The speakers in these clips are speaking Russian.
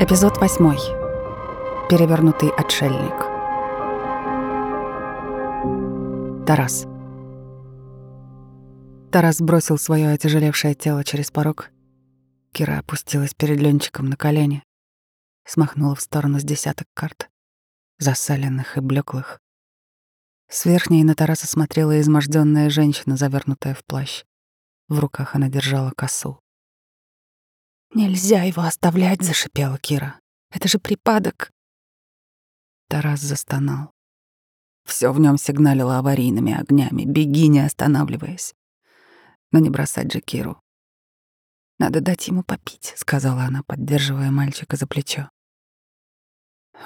Эпизод восьмой. Перевернутый отшельник. Тарас. Тарас бросил свое отяжелевшее тело через порог. Кира опустилась перед Ленчиком на колени, смахнула в сторону с десяток карт, засаленных и блеклых. С верхней на Тараса смотрела изможденная женщина, завернутая в плащ. В руках она держала косу. «Нельзя его оставлять», — зашипела Кира. «Это же припадок». Тарас застонал. Все в нем сигналило аварийными огнями. Беги, не останавливаясь. Но не бросать же Киру. «Надо дать ему попить», — сказала она, поддерживая мальчика за плечо.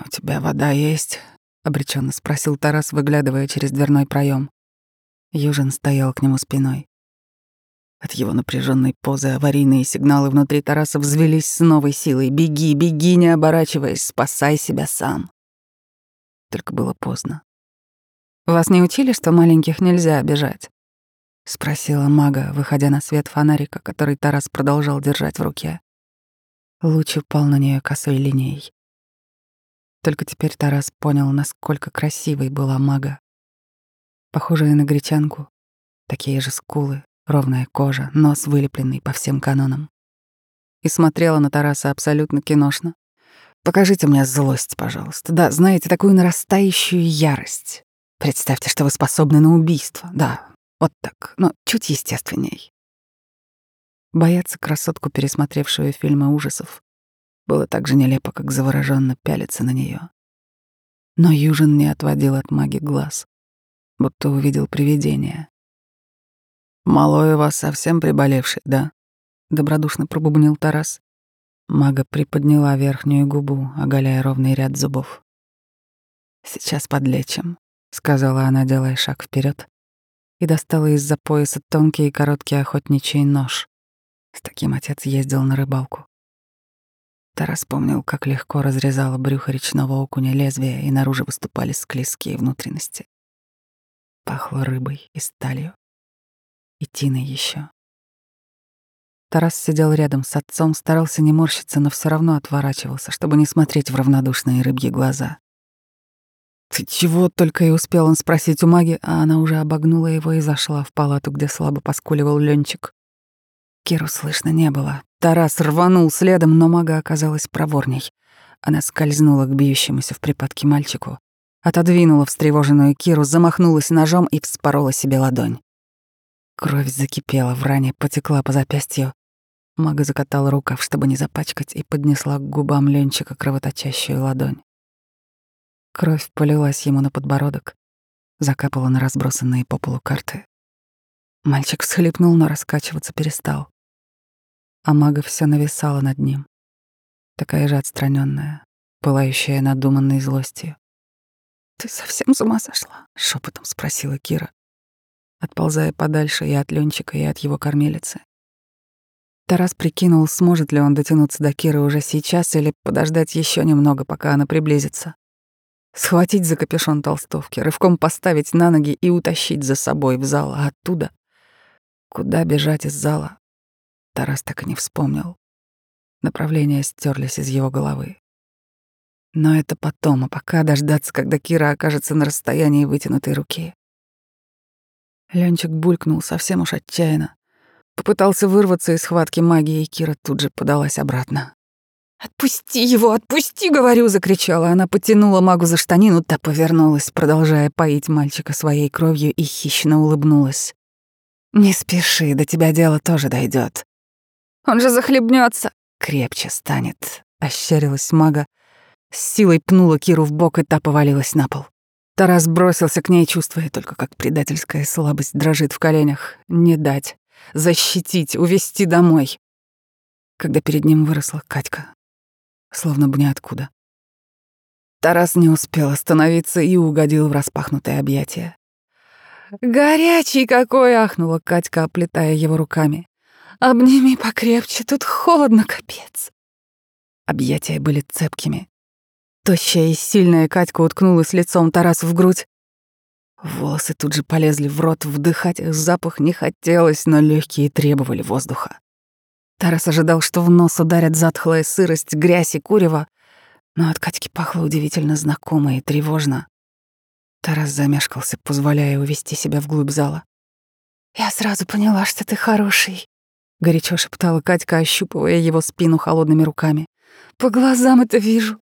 «У тебя вода есть?» — обреченно спросил Тарас, выглядывая через дверной проем. Южин стоял к нему спиной. От его напряженной позы аварийные сигналы внутри Тараса взвелись с новой силой. «Беги, беги, не оборачиваясь, спасай себя сам!» Только было поздно. «Вас не учили, что маленьких нельзя обижать?» — спросила мага, выходя на свет фонарика, который Тарас продолжал держать в руке. Луч упал на нее косой линией. Только теперь Тарас понял, насколько красивой была мага. Похожая на гречанку, такие же скулы, ровная кожа, нос вылепленный по всем канонам. И смотрела на Тараса абсолютно киношно. «Покажите мне злость, пожалуйста. Да, знаете, такую нарастающую ярость. Представьте, что вы способны на убийство. Да, вот так, но чуть естественней». Бояться красотку, пересмотревшую фильмы ужасов, было так же нелепо, как завороженно пялиться на нее. Но Южин не отводил от маги глаз, будто увидел привидение. «Малой у вас совсем приболевший, да?» — добродушно пробубнил Тарас. Мага приподняла верхнюю губу, оголяя ровный ряд зубов. «Сейчас подлечим», — сказала она, делая шаг вперед, и достала из-за пояса тонкий и короткий охотничий нож. С таким отец ездил на рыбалку. Тарас помнил, как легко разрезала брюхо речного окуня лезвие, и наружу выступали склизкие внутренности. Пахло рыбой и сталью и Тиной еще. Тарас сидел рядом с отцом, старался не морщиться, но все равно отворачивался, чтобы не смотреть в равнодушные рыбьи глаза. «Ты чего?» — только и успел он спросить у маги, а она уже обогнула его и зашла в палату, где слабо поскуливал Ленчик. Киру слышно не было. Тарас рванул следом, но мага оказалась проворней. Она скользнула к бьющемуся в припадке мальчику, отодвинула встревоженную Киру, замахнулась ножом и вспорола себе ладонь. Кровь закипела в ране, потекла по запястью. Мага закатала рукав, чтобы не запачкать, и поднесла к губам Ленчика кровоточащую ладонь. Кровь полилась ему на подбородок, закапала на разбросанные по полу карты. Мальчик всхлипнул, но раскачиваться перестал. А мага все нависала над ним, такая же отстраненная, пылающая надуманной злостью. «Ты совсем с ума сошла?» — шепотом спросила Кира отползая подальше и от Ленчика, и от его кормилицы. Тарас прикинул, сможет ли он дотянуться до Киры уже сейчас или подождать еще немного, пока она приблизится. Схватить за капюшон толстовки, рывком поставить на ноги и утащить за собой в зал, а оттуда... Куда бежать из зала? Тарас так и не вспомнил. Направления стерлись из его головы. Но это потом, а пока дождаться, когда Кира окажется на расстоянии вытянутой руки. Ленчик булькнул совсем уж отчаянно. Попытался вырваться из схватки магии, и Кира тут же подалась обратно. «Отпусти его, отпусти, говорю!» — закричала. Она потянула магу за штанину, та повернулась, продолжая поить мальчика своей кровью, и хищно улыбнулась. «Не спеши, до тебя дело тоже дойдет. Он же захлебнется, крепче станет», — ощерилась мага, с силой пнула Киру в бок, и та повалилась на пол. Тарас бросился к ней, чувствуя только, как предательская слабость дрожит в коленях. Не дать, защитить, увести домой. Когда перед ним выросла Катька, словно бы ниоткуда. Тарас не успел остановиться и угодил в распахнутое объятие. «Горячий какой!» — ахнула Катька, оплетая его руками. «Обними покрепче, тут холодно, капец!» Объятия были цепкими, Тощая и сильная Катька уткнулась лицом Тарасу в грудь. Волосы тут же полезли в рот, вдыхать их запах не хотелось, но легкие требовали воздуха. Тарас ожидал, что в нос ударят затхлая сырость, грязь и курево, но от Катьки пахло удивительно знакомо и тревожно. Тарас замешкался, позволяя увести себя вглубь зала. «Я сразу поняла, что ты хороший», — горячо шептала Катька, ощупывая его спину холодными руками. «По глазам это вижу.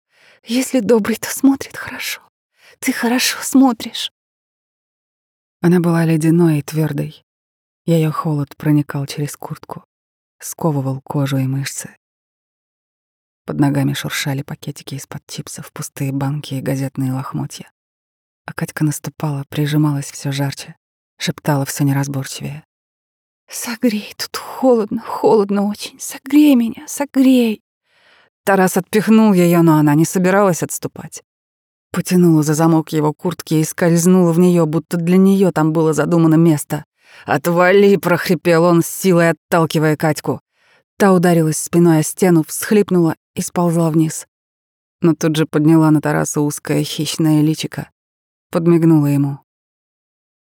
Если добрый, то смотрит хорошо. Ты хорошо смотришь». Она была ледяной и твердой. Ее холод проникал через куртку, сковывал кожу и мышцы. Под ногами шуршали пакетики из-под чипсов, пустые банки и газетные лохмотья. А Катька наступала, прижималась все жарче, шептала все неразборчивее. «Согрей, тут холодно, холодно очень. Согрей меня, согрей!» Тарас отпихнул ее, но она не собиралась отступать. Потянула за замок его куртки и скользнула в нее, будто для нее там было задумано место. «Отвали!» — прохрипел он, с силой отталкивая Катьку. Та ударилась спиной о стену, всхлипнула и сползла вниз. Но тут же подняла на Тараса узкое хищное личико, подмигнула ему.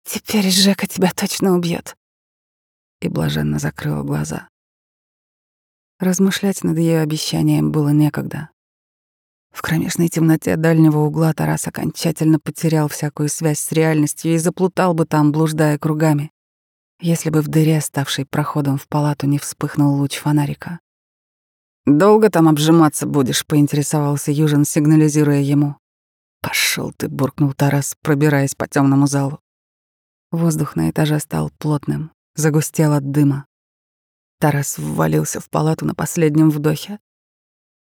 «Теперь Жека тебя точно убьет. И блаженно закрыла глаза. Размышлять над ее обещанием было некогда. В кромешной темноте дальнего угла Тарас окончательно потерял всякую связь с реальностью и заплутал бы там, блуждая кругами, если бы в дыре, ставшей проходом в палату, не вспыхнул луч фонарика. «Долго там обжиматься будешь?» — поинтересовался Южин, сигнализируя ему. Пошел ты!» — буркнул Тарас, пробираясь по темному залу. Воздух на этаже стал плотным, загустел от дыма. Тарас ввалился в палату на последнем вдохе,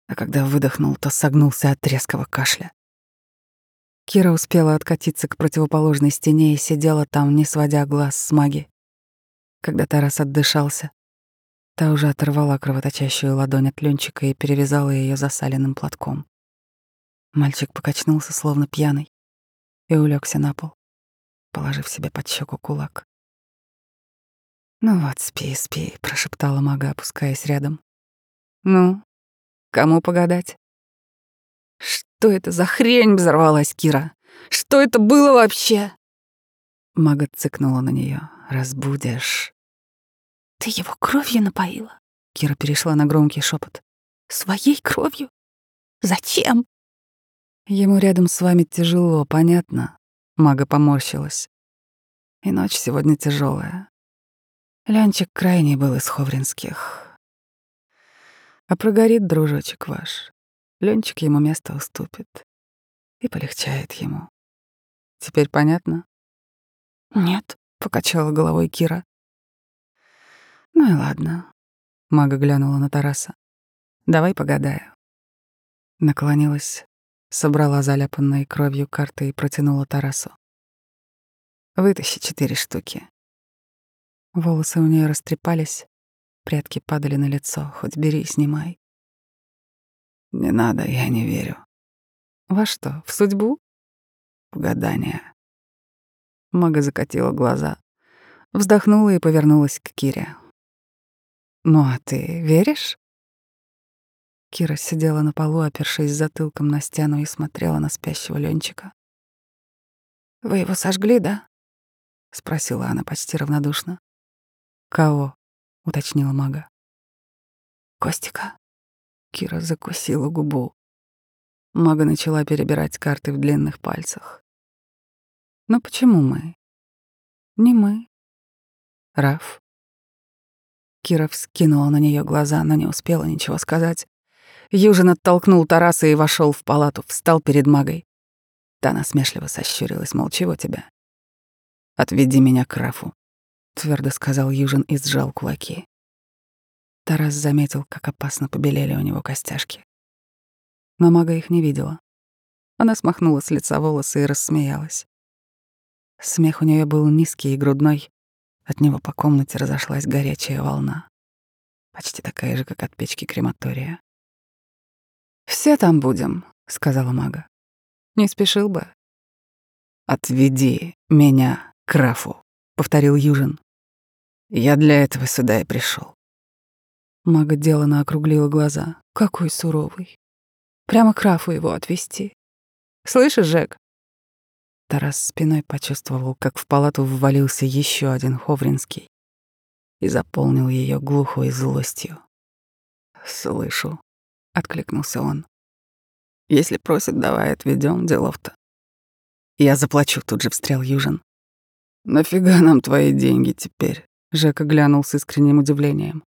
а когда выдохнул, то согнулся от резкого кашля. Кира успела откатиться к противоположной стене и сидела там, не сводя глаз с маги. Когда Тарас отдышался, та уже оторвала кровоточащую ладонь от Ленчика и перевязала ее засаленным платком. Мальчик покачнулся, словно пьяный, и улегся на пол, положив себе под щеку кулак. «Ну вот, спи, спи», — прошептала мага, опускаясь рядом. «Ну, Кому погадать? Что это за хрень взорвалась Кира? Что это было вообще? Мага цыкнула на нее. Разбудишь. Ты его кровью напоила? Кира перешла на громкий шепот. Своей кровью? Зачем? Ему рядом с вами тяжело, понятно? Мага поморщилась. И ночь сегодня тяжелая. Лянчик крайний был из Ховринских. А прогорит дружочек ваш. Ленчик ему место уступит. И полегчает ему. Теперь понятно? Нет, покачала головой Кира. Ну и ладно. Мага глянула на Тараса. Давай погадаю. Наклонилась, собрала заляпанные кровью карты и протянула Тарасу. Вытащи четыре штуки. Волосы у нее растрепались, Прятки падали на лицо, хоть бери и снимай. Не надо, я не верю. Во что, в судьбу? В гадание. Мага закатила глаза, вздохнула и повернулась к Кире. «Ну а ты веришь?» Кира сидела на полу, опершись затылком на стену и смотрела на спящего Ленчика. «Вы его сожгли, да?» — спросила она почти равнодушно. «Кого?» уточнила мага. Костика. Кира закусила губу. Мага начала перебирать карты в длинных пальцах. Но почему мы? Не мы. Раф. Кира вскинула на нее глаза, но не успела ничего сказать. Южин оттолкнул Тараса и вошел в палату, встал перед магой. Та насмешливо сощурилась, мол, чего тебя? «Отведи меня к Рафу», твердо сказал Южин и сжал кулаки. Тарас заметил, как опасно побелели у него костяшки. Но мага их не видела. Она смахнула с лица волосы и рассмеялась. Смех у нее был низкий и грудной. От него по комнате разошлась горячая волна. Почти такая же, как от печки крематория. «Все там будем», — сказала мага. «Не спешил бы». «Отведи меня к Рафу», — повторил Южин. Я для этого сюда и пришел. Мага делано округлила глаза. Какой суровый. Прямо к Рафу его отвезти. Слышишь, Жек? Тарас спиной почувствовал, как в палату ввалился еще один Ховринский и заполнил ее глухой злостью. «Слышу», — откликнулся он. «Если просит, давай отведем делов-то». «Я заплачу», — тут же встрял Южин. «Нафига нам твои деньги теперь?» — Жека глянул с искренним удивлением.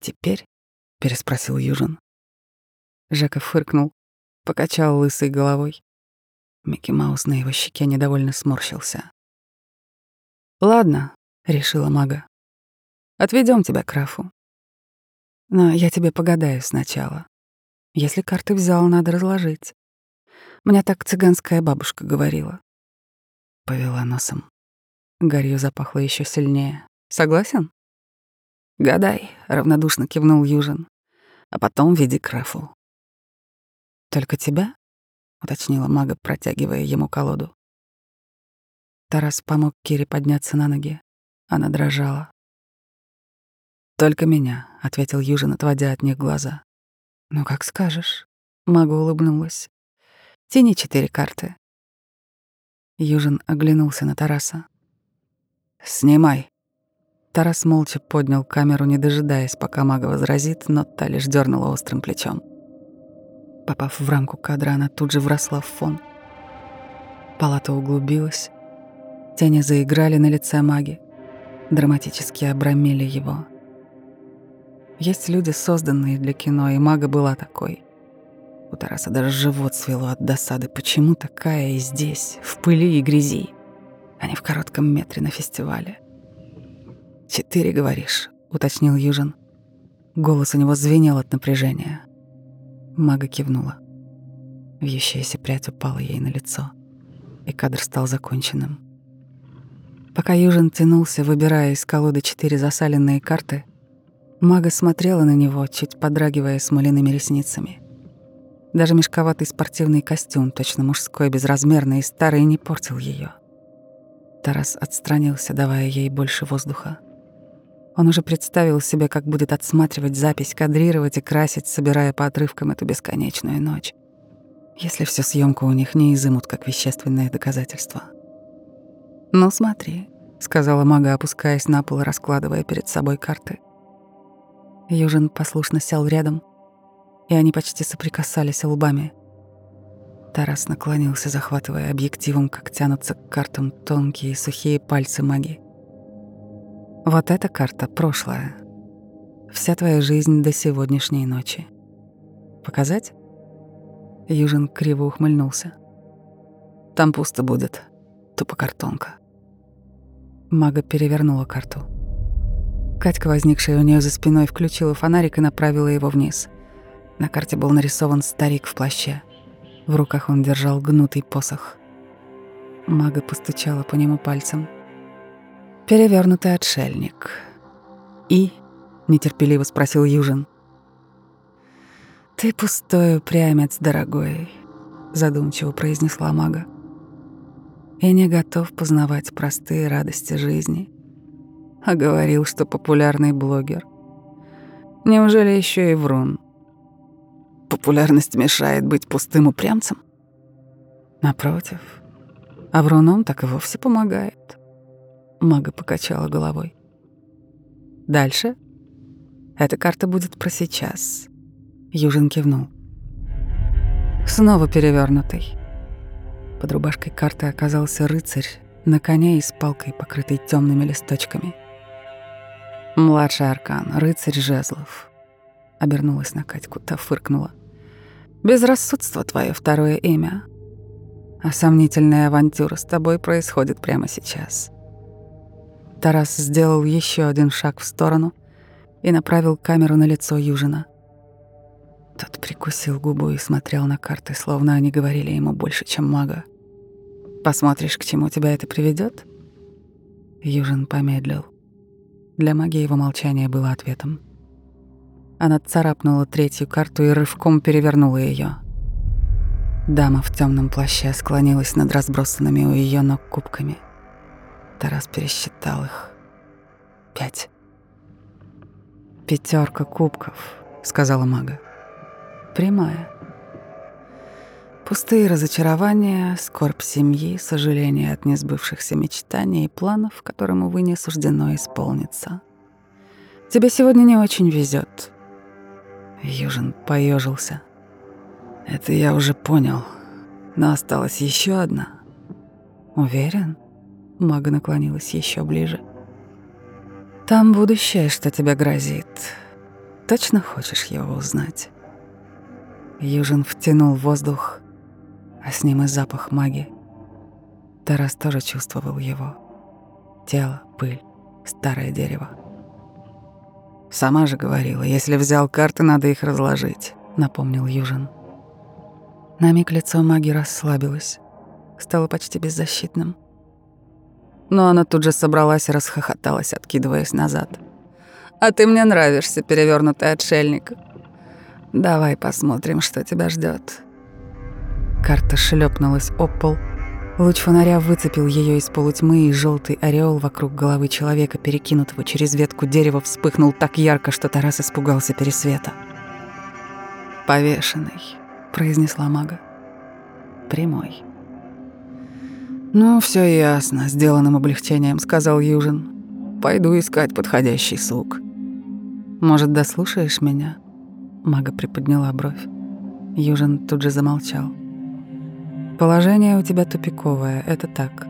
«Теперь?» — переспросил Южин. Жека фыркнул, покачал лысой головой. Микки Маус на его щеке недовольно сморщился. «Ладно», — решила мага. Отведем тебя к Рафу. Но я тебе погадаю сначала. Если карты взял, надо разложить. Мне так цыганская бабушка говорила. Повела носом. Гарью запахло еще сильнее. Согласен? Гадай, равнодушно кивнул Южин. А потом веди к. Только тебя? уточнила мага, протягивая ему колоду. Тарас помог Кире подняться на ноги. Она дрожала. «Только меня», — ответил Южин, отводя от них глаза. «Ну, как скажешь». Мага улыбнулась. «Тяни четыре карты». Южин оглянулся на Тараса. «Снимай». Тарас молча поднял камеру, не дожидаясь, пока мага возразит, но та лишь дернула острым плечом. Попав в рамку кадра, она тут же вросла в фон. Палата углубилась. Тени заиграли на лице маги. Драматически обрамили его. Есть люди, созданные для кино, и мага была такой. У Тараса даже живот свело от досады. Почему такая и здесь, в пыли и грязи, а не в коротком метре на фестивале? «Четыре, говоришь?» — уточнил Южин. Голос у него звенел от напряжения. Мага кивнула. Вьющаяся прядь упала ей на лицо, и кадр стал законченным. Пока Южин тянулся, выбирая из колоды четыре засаленные карты, Мага смотрела на него, чуть подрагивая смоляными ресницами. Даже мешковатый спортивный костюм, точно мужской, безразмерный и старый, не портил ее. Тарас отстранился, давая ей больше воздуха. Он уже представил себе, как будет отсматривать запись, кадрировать и красить, собирая по отрывкам эту бесконечную ночь. Если всю съемку у них не изымут как вещественное доказательство. «Ну смотри», — сказала мага, опускаясь на пол и раскладывая перед собой карты. Южин послушно сел рядом, и они почти соприкасались лбами. Тарас наклонился, захватывая объективом, как тянутся к картам тонкие сухие пальцы маги. Вот эта карта — прошлое. Вся твоя жизнь до сегодняшней ночи. Показать? Южин криво ухмыльнулся. Там пусто будет. Тупо картонка. Мага перевернула карту. Катька, возникшая у нее за спиной, включила фонарик и направила его вниз. На карте был нарисован старик в плаще. В руках он держал гнутый посох. Мага постучала по нему пальцем. «Перевернутый отшельник». «И?» — нетерпеливо спросил Южин. «Ты пустой упрямец, дорогой», — задумчиво произнесла мага. «И не готов познавать простые радости жизни а говорил, что популярный блогер. Неужели еще и врун? Популярность мешает быть пустым упрямцем? Напротив, а вруном так и вовсе помогает. Мага покачала головой. Дальше? Эта карта будет про сейчас. Южин кивнул. Снова перевернутый. Под рубашкой карты оказался рыцарь на коне и с палкой, покрытой темными листочками. Младший аркан, рыцарь жезлов. Обернулась на Катьку, та фыркнула. Безрассудство твое второе имя. А сомнительная авантюра с тобой происходит прямо сейчас. Тарас сделал еще один шаг в сторону и направил камеру на лицо Южина. Тот прикусил губу и смотрел на карты, словно они говорили ему больше, чем мага. «Посмотришь, к чему тебя это приведет? Южин помедлил. Для магии его молчание было ответом. Она царапнула третью карту и рывком перевернула ее. Дама в темном плаще склонилась над разбросанными у ее ног кубками. Тарас пересчитал их. Пять. Пятерка кубков, сказала мага. Прямая. Пустые разочарования, скорбь семьи, сожаление от несбывшихся мечтаний и планов, которым, увы, не суждено исполниться. Тебе сегодня не очень везет. Южин поежился. Это я уже понял. Но осталась еще одна. Уверен? Мага наклонилась еще ближе. Там будущее, что тебе грозит. Точно хочешь его узнать? Южин втянул воздух, а с ним и запах магии. Тарас тоже чувствовал его. Тело, пыль, старое дерево. «Сама же говорила, если взял карты, надо их разложить», — напомнил Южин. На миг лицо маги расслабилось, стало почти беззащитным. Но она тут же собралась и расхохоталась, откидываясь назад. «А ты мне нравишься, перевернутый отшельник. Давай посмотрим, что тебя ждет. Карта шлепнулась об пол. Луч фонаря выцепил ее из полутьмы, и желтый ореол вокруг головы человека, перекинутого через ветку дерева, вспыхнул так ярко, что Тарас испугался пересвета. «Повешенный», — произнесла мага. «Прямой». «Ну, все ясно», — сделанным облегчением сказал Южин. «Пойду искать подходящий сук». «Может, дослушаешь меня?» Мага приподняла бровь. Южин тут же замолчал. Положение у тебя тупиковое, это так,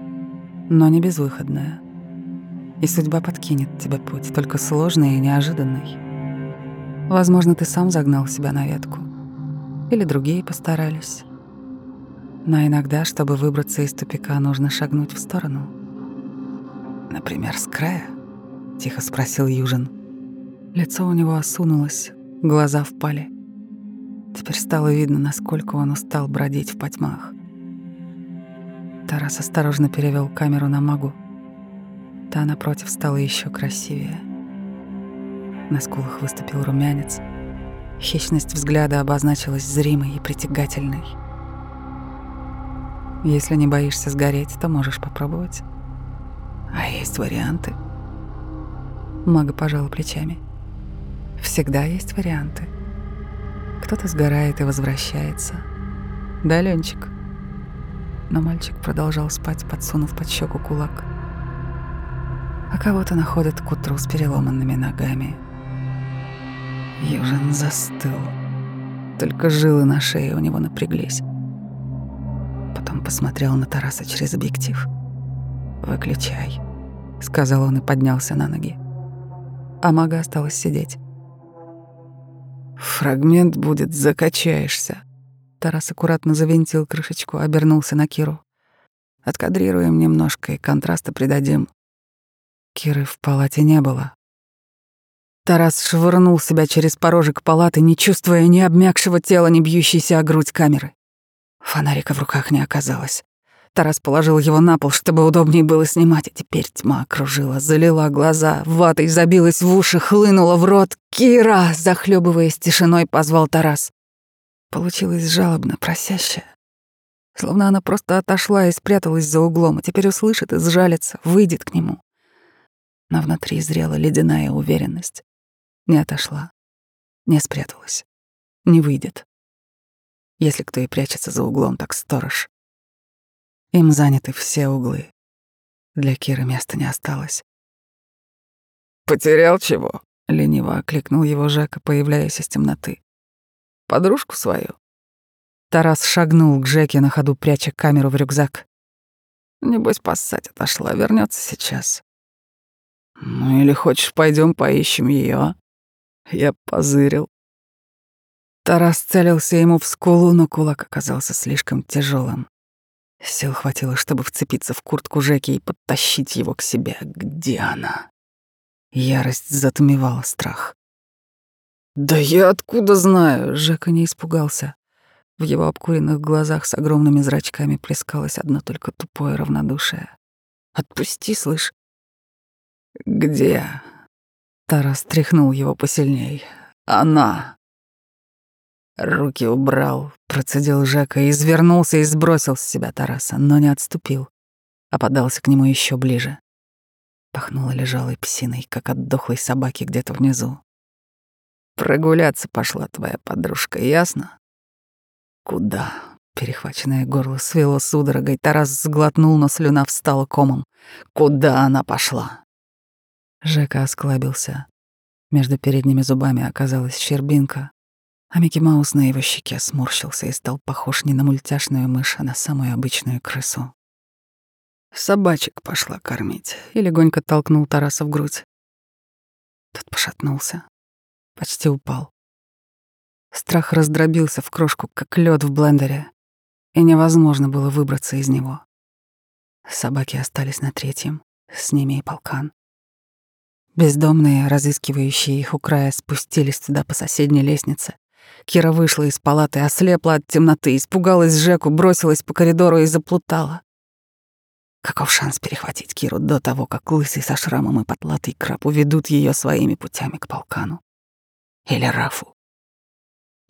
но не безвыходное. И судьба подкинет тебе путь, только сложный и неожиданный. Возможно, ты сам загнал себя на ветку. Или другие постарались. Но иногда, чтобы выбраться из тупика, нужно шагнуть в сторону. «Например, с края?» — тихо спросил Южин. Лицо у него осунулось, глаза впали. Теперь стало видно, насколько он устал бродить в потьмах. Тарас осторожно перевел камеру на магу. Та напротив стала еще красивее. На скулах выступил румянец. Хищность взгляда обозначилась зримой и притягательной. Если не боишься сгореть, то можешь попробовать. А есть варианты. Мага пожала плечами. Всегда есть варианты. Кто-то сгорает и возвращается. Да, Ленчик? Но мальчик продолжал спать, подсунув под щеку кулак. А кого-то находят к утру с переломанными ногами. Южин застыл. Только жилы на шее у него напряглись. Потом посмотрел на Тараса через объектив. «Выключай», — сказал он и поднялся на ноги. А мага осталась сидеть. «Фрагмент будет, закачаешься», Тарас аккуратно завинтил крышечку, обернулся на Киру. Откадрируем немножко и контраста придадим. Киры в палате не было. Тарас швырнул себя через порожек палаты, не чувствуя ни обмякшего тела, ни бьющейся о грудь камеры. Фонарика в руках не оказалось. Тарас положил его на пол, чтобы удобнее было снимать, а теперь тьма окружила, залила глаза, ватой забилась в уши, хлынула в рот. «Кира!» — захлебываясь тишиной, позвал Тарас. Получилось жалобно, просяще. Словно она просто отошла и спряталась за углом, а теперь услышит и сжалится, выйдет к нему. Но внутри зрела ледяная уверенность. Не отошла, не спряталась, не выйдет. Если кто и прячется за углом, так сторож. Им заняты все углы. Для Киры места не осталось. «Потерял чего?» — лениво окликнул его Жека, появляясь из темноты. Подружку свою. Тарас шагнул к Джеке на ходу, пряча камеру в рюкзак. Небось, поссать отошла, вернется сейчас. Ну или хочешь, пойдем поищем ее? Я позырил. Тарас целился ему в скулу, но кулак оказался слишком тяжелым. Сил хватило, чтобы вцепиться в куртку Жеки и подтащить его к себе. Где она? Ярость затмевала страх. «Да я откуда знаю?» — Жека не испугался. В его обкуренных глазах с огромными зрачками плескалось одно только тупое равнодушие. «Отпусти, слышь». «Где?» Тарас тряхнул его посильней. «Она!» Руки убрал, процедил Жека, извернулся и сбросил с себя Тараса, но не отступил, а подался к нему еще ближе. Пахнуло лежалой псиной, как от дохлой собаки где-то внизу. Прогуляться пошла твоя подружка, ясно? Куда? Перехваченное горло свело судорогой. Тарас сглотнул, но слюна встала комом. Куда она пошла? Жека осклабился. Между передними зубами оказалась щербинка. А Микки Маус на его щеке сморщился и стал похож не на мультяшную мышь, а на самую обычную крысу. Собачек пошла кормить и легонько толкнул Тараса в грудь. Тот пошатнулся, почти упал. Страх раздробился в крошку, как лед в блендере, и невозможно было выбраться из него. Собаки остались на третьем, с ними и полкан. Бездомные, разыскивающие их у края, спустились туда по соседней лестнице. Кира вышла из палаты, ослепла от темноты, испугалась Жеку, бросилась по коридору и заплутала. Каков шанс перехватить Киру до того, как лысый со шрамом и потлатый краб уведут ее своими путями к полкану? Или Рафу?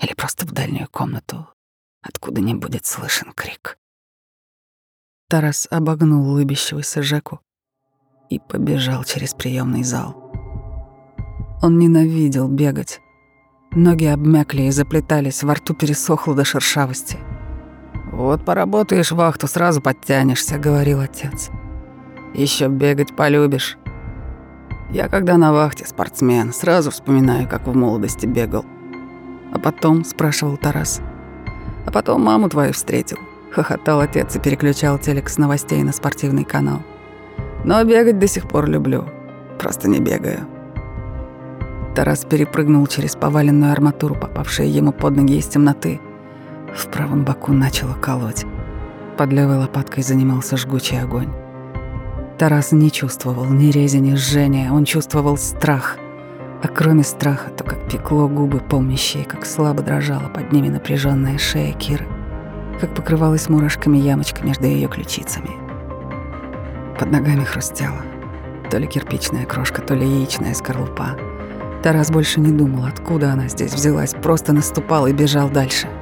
Или просто в дальнюю комнату, откуда не будет слышен крик? Тарас обогнул улыбящегося Жеку и побежал через приемный зал. Он ненавидел бегать. Ноги обмякли и заплетались, во рту пересохло до шершавости — «Вот поработаешь вахту, сразу подтянешься», — говорил отец. Еще бегать полюбишь». Я, когда на вахте спортсмен, сразу вспоминаю, как в молодости бегал. А потом, спрашивал Тарас, а потом маму твою встретил. Хохотал отец и переключал телек с новостей на спортивный канал. Но бегать до сих пор люблю. Просто не бегаю. Тарас перепрыгнул через поваленную арматуру, попавшую ему под ноги из темноты, в правом боку начало колоть. Под левой лопаткой занимался жгучий огонь. Тарас не чувствовал ни рези, ни жжения, он чувствовал страх. А кроме страха, то как пекло губы, помнящие, как слабо дрожала под ними напряженная шея Киры, как покрывалась мурашками ямочка между ее ключицами. Под ногами хрустело. То ли кирпичная крошка, то ли яичная скорлупа. Тарас больше не думал, откуда она здесь взялась, просто наступал и бежал дальше —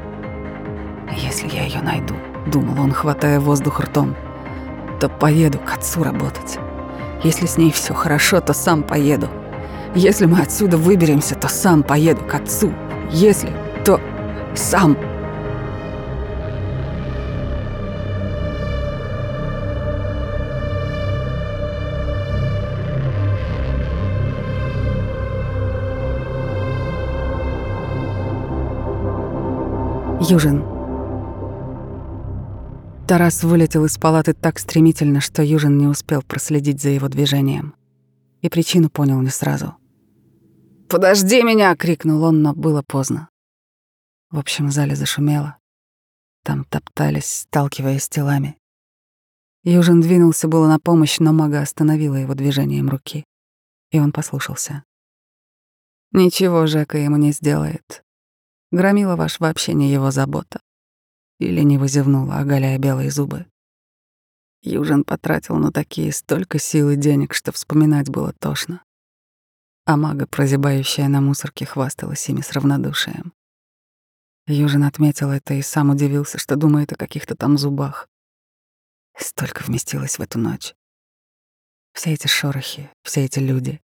если я ее найду, думал он, хватая воздух ртом, то поеду к отцу работать. Если с ней все хорошо, то сам поеду. Если мы отсюда выберемся, то сам поеду к отцу. Если, то сам. Южин. Тарас вылетел из палаты так стремительно, что Южин не успел проследить за его движением. И причину понял не сразу. «Подожди меня!» — крикнул он, но было поздно. В общем, в зале зашумело. Там топтались, сталкиваясь телами. Южин двинулся было на помощь, но мага остановила его движением руки. И он послушался. «Ничего Жека ему не сделает. Громила ваш вообще не его забота и лениво зевнула, оголяя белые зубы. Южин потратил на такие столько сил и денег, что вспоминать было тошно. А мага, прозябающая на мусорке, хвасталась ими с равнодушием. Южин отметил это и сам удивился, что думает о каких-то там зубах. Столько вместилось в эту ночь. Все эти шорохи, все эти люди.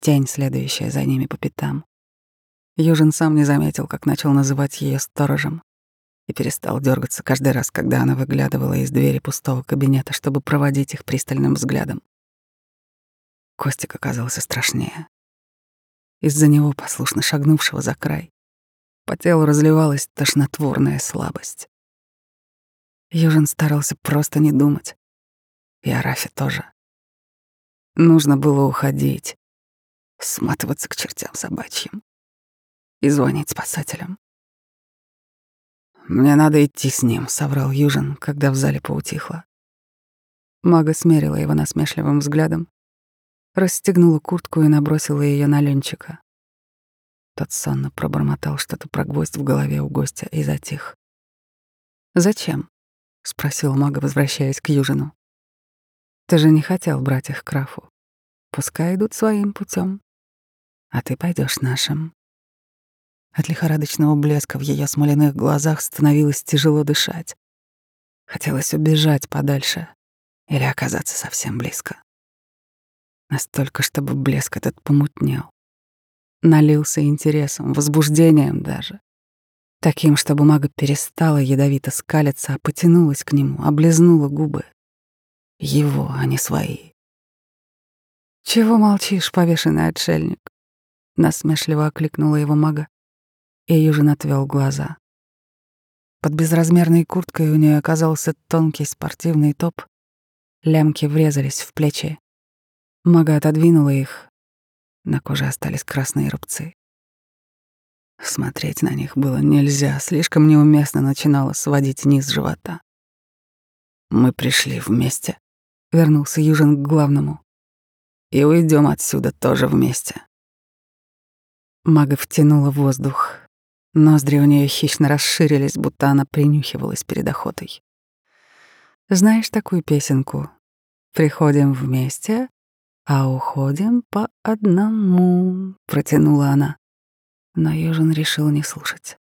Тень, следующая за ними по пятам. Южин сам не заметил, как начал называть ее сторожем и перестал дергаться каждый раз, когда она выглядывала из двери пустого кабинета, чтобы проводить их пристальным взглядом. Костик оказался страшнее. Из-за него, послушно шагнувшего за край, по телу разливалась тошнотворная слабость. Южин старался просто не думать. И о Рафе тоже. Нужно было уходить, сматываться к чертям собачьим и звонить спасателям. «Мне надо идти с ним», — соврал Южин, когда в зале поутихло. Мага смерила его насмешливым взглядом, расстегнула куртку и набросила ее на Ленчика. Тот сонно пробормотал что-то про гвоздь в голове у гостя и затих. «Зачем?» — спросил мага, возвращаясь к Южину. «Ты же не хотел брать их к Рафу. Пускай идут своим путем, а ты пойдешь нашим». От лихорадочного блеска в ее смоляных глазах становилось тяжело дышать. Хотелось убежать подальше или оказаться совсем близко. Настолько, чтобы блеск этот помутнел. Налился интересом, возбуждением даже. Таким, чтобы мага перестала ядовито скалиться, а потянулась к нему, облизнула губы. Его, а не свои. «Чего молчишь, повешенный отшельник?» Насмешливо окликнула его мага и Южин отвел глаза. Под безразмерной курткой у нее оказался тонкий спортивный топ. Лямки врезались в плечи. Мага отодвинула их. На коже остались красные рубцы. Смотреть на них было нельзя, слишком неуместно начинало сводить низ живота. «Мы пришли вместе», — вернулся Южин к главному. «И уйдем отсюда тоже вместе». Мага втянула воздух. Ноздри у нее хищно расширились, будто она принюхивалась перед охотой. Знаешь такую песенку? Приходим вместе, а уходим по одному, протянула она. Но Южин решил не слушать.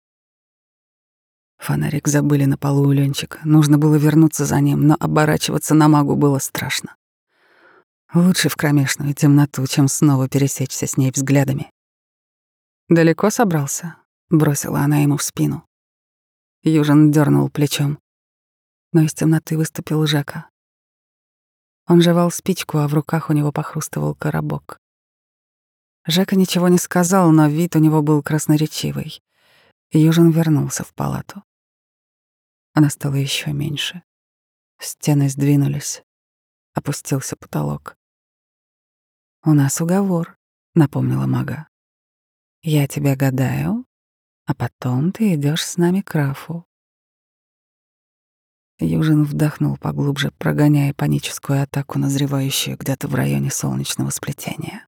Фонарик забыли на полу у Ленчика. Нужно было вернуться за ним, но оборачиваться на магу было страшно. Лучше в кромешную темноту, чем снова пересечься с ней взглядами. Далеко собрался, бросила она ему в спину. Южин дернул плечом, но из темноты выступил Жака. Он жевал спичку, а в руках у него похрустывал коробок. Жека ничего не сказал, но вид у него был красноречивый. Южин вернулся в палату. Она стала еще меньше. Стены сдвинулись. Опустился потолок. «У нас уговор», — напомнила мага. Я тебя гадаю, а потом ты идешь с нами к Рафу. Южин вдохнул поглубже, прогоняя паническую атаку, назревающую где-то в районе солнечного сплетения.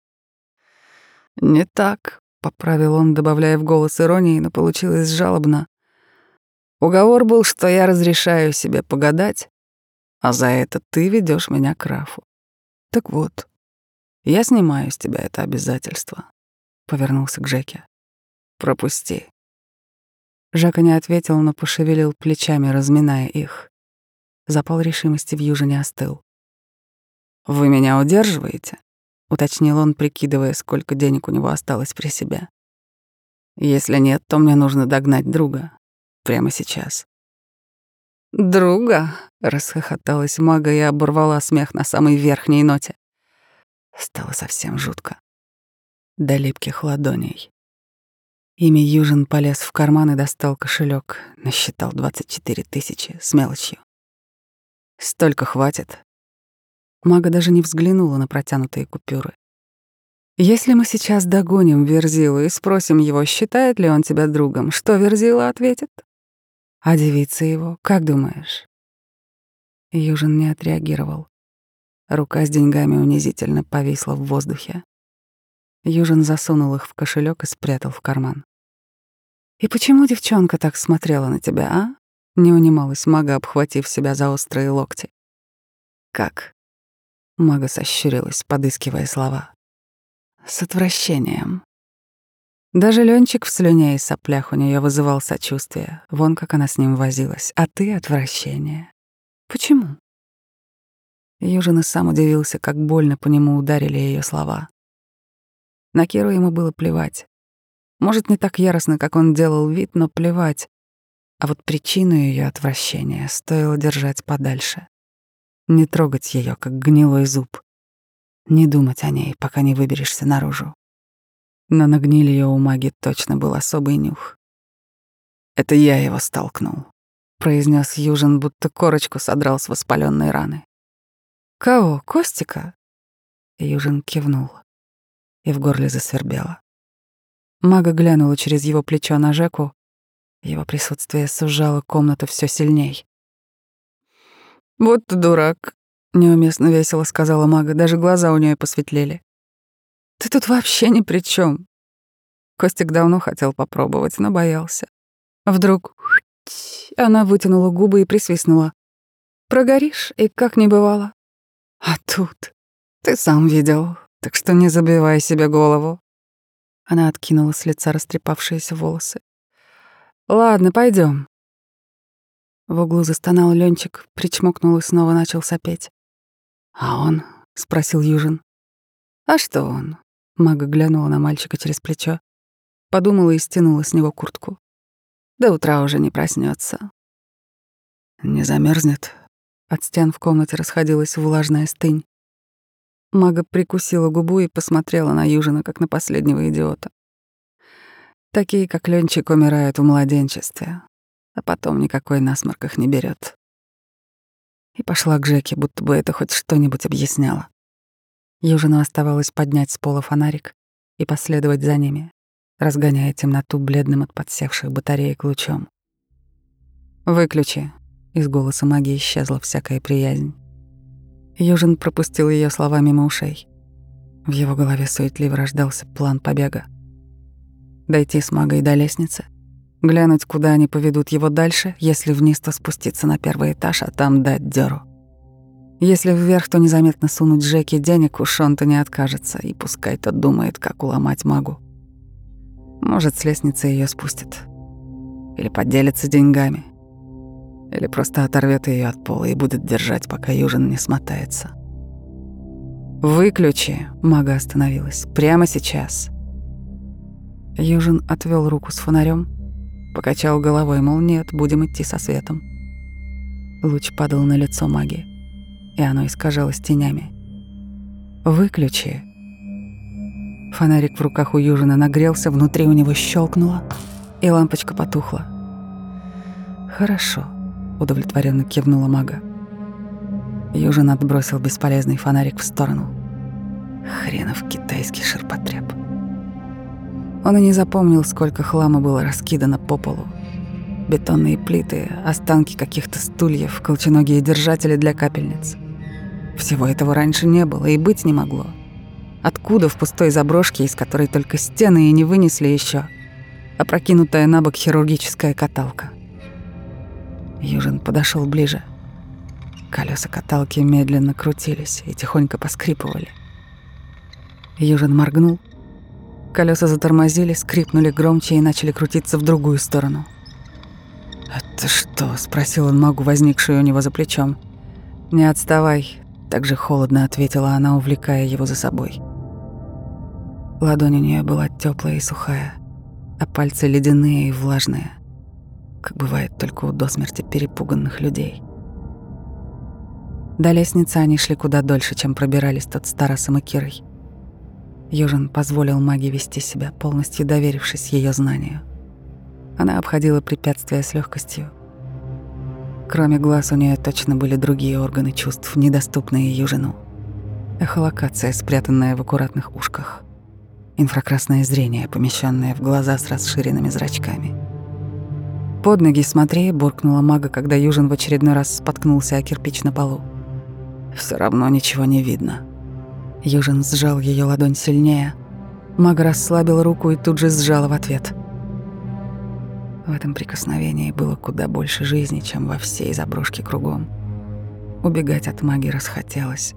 «Не так», — поправил он, добавляя в голос иронии, но получилось жалобно. «Уговор был, что я разрешаю себе погадать, а за это ты ведешь меня к Рафу. Так вот, я снимаю с тебя это обязательство повернулся к Жеке. «Пропусти». Жака не ответил, но пошевелил плечами, разминая их. Запал решимости в Южине остыл. «Вы меня удерживаете?» — уточнил он, прикидывая, сколько денег у него осталось при себе. «Если нет, то мне нужно догнать друга. Прямо сейчас». «Друга?» — расхохоталась мага и оборвала смех на самой верхней ноте. Стало совсем жутко до липких ладоней. Ими Южин полез в карман и достал кошелек, насчитал 24 тысячи с мелочью. Столько хватит. Мага даже не взглянула на протянутые купюры. Если мы сейчас догоним Верзилу и спросим его, считает ли он тебя другом, что Верзила ответит? А девица его, как думаешь? Южин не отреагировал. Рука с деньгами унизительно повисла в воздухе. Южин засунул их в кошелек и спрятал в карман. «И почему девчонка так смотрела на тебя, а?» — не унималась мага, обхватив себя за острые локти. «Как?» — мага сощурилась, подыскивая слова. «С отвращением». Даже Ленчик в слюне и соплях у нее вызывал сочувствие. Вон как она с ним возилась. А ты — отвращение. Почему? Южин и сам удивился, как больно по нему ударили ее слова. На Киру ему было плевать. Может, не так яростно, как он делал вид, но плевать. А вот причину ее отвращения стоило держать подальше. Не трогать ее, как гнилой зуб. Не думать о ней, пока не выберешься наружу. Но на гниль у маги точно был особый нюх. «Это я его столкнул», — произнес Южин, будто корочку содрал с воспаленной раны. «Кого? Костика?» Южин кивнул и в горле засвербело. Мага глянула через его плечо на Жеку. Его присутствие сужало комнату все сильней. «Вот ты дурак», — неуместно весело сказала мага, даже глаза у нее посветлели. «Ты тут вообще ни при чем. Костик давно хотел попробовать, но боялся. Вдруг она вытянула губы и присвистнула. «Прогоришь, и как не бывало. А тут ты сам видел, так что не забивай себе голову. Она откинула с лица растрепавшиеся волосы. Ладно, пойдем. В углу застонал Ленчик, причмокнул и снова начал сопеть. А он? спросил Южин. А что он? Мага глянула на мальчика через плечо, подумала и стянула с него куртку. До утра уже не проснется. Не замерзнет. От стен в комнате расходилась влажная стынь. Мага прикусила губу и посмотрела на Южина, как на последнего идиота. Такие, как Ленчик, умирают в младенчестве, а потом никакой насморк их не берет. И пошла к Жеке, будто бы это хоть что-нибудь объясняло. Южину оставалось поднять с пола фонарик и последовать за ними, разгоняя темноту бледным от подсевших батареек лучом. «Выключи», — из голоса магии исчезла всякая приязнь. Южин пропустил ее слова мимо ушей. В его голове суетливо рождался план побега — дойти с магой до лестницы, глянуть, куда они поведут его дальше, если вниз, то спуститься на первый этаж, а там дать дёру. Если вверх, то незаметно сунуть Джеки денег, уж он-то не откажется, и пускай тот думает, как уломать магу. Может, с лестницы ее спустит. Или поделится деньгами. Или просто оторвет ее от пола и будет держать, пока Южин не смотается. «Выключи!» — мага остановилась. «Прямо сейчас!» Южин отвел руку с фонарем, покачал головой, мол, нет, будем идти со светом. Луч падал на лицо маги, и оно искажалось тенями. «Выключи!» Фонарик в руках у Южина нагрелся, внутри у него щелкнуло, и лампочка потухла. «Хорошо», — удовлетворенно кивнула мага. Южин отбросил бесполезный фонарик в сторону. Хренов китайский ширпотреб. Он и не запомнил, сколько хлама было раскидано по полу. Бетонные плиты, останки каких-то стульев, колченогие держатели для капельниц. Всего этого раньше не было и быть не могло. Откуда в пустой заброшке, из которой только стены и не вынесли еще, опрокинутая на бок хирургическая каталка? Южин подошел ближе. Колеса каталки медленно крутились и тихонько поскрипывали. Южин моргнул — Колеса затормозили, скрипнули громче и начали крутиться в другую сторону. «Это что?» — спросил он магу, возникшую у него за плечом. «Не отставай», — так же холодно ответила она, увлекая его за собой. Ладонь у нее была теплая и сухая, а пальцы ледяные и влажные, как бывает только у до смерти перепуганных людей. До лестницы они шли куда дольше, чем пробирались тот с и Кирой. Южин позволил маге вести себя, полностью доверившись ее знанию. Она обходила препятствия с легкостью. Кроме глаз у нее точно были другие органы чувств, недоступные Южину. Эхолокация, спрятанная в аккуратных ушках. Инфракрасное зрение, помещенное в глаза с расширенными зрачками. «Под ноги смотри», — буркнула мага, когда Южин в очередной раз споткнулся о кирпич на полу. Все равно ничего не видно», Южин сжал ее ладонь сильнее. Мага расслабил руку и тут же сжала в ответ. В этом прикосновении было куда больше жизни, чем во всей заброшке кругом. Убегать от маги расхотелось.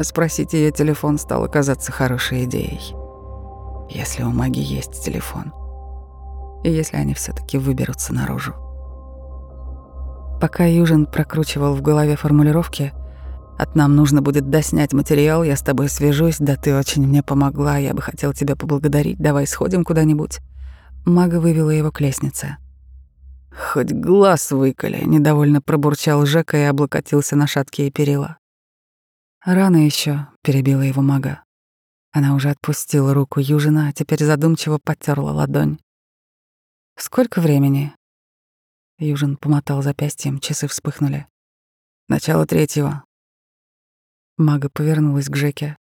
Спросить ее телефон стало казаться хорошей идеей. Если у маги есть телефон. И если они все таки выберутся наружу. Пока Южин прокручивал в голове формулировки, от нам нужно будет доснять материал, я с тобой свяжусь, да ты очень мне помогла, я бы хотел тебя поблагодарить, давай сходим куда-нибудь». Мага вывела его к лестнице. «Хоть глаз выколи», — недовольно пробурчал Жека и облокотился на шаткие перила. «Рано еще, перебила его мага. Она уже отпустила руку Южина, а теперь задумчиво потерла ладонь. «Сколько времени?» Южин помотал запястьем, часы вспыхнули. «Начало третьего. Мага повернулась к Жеке.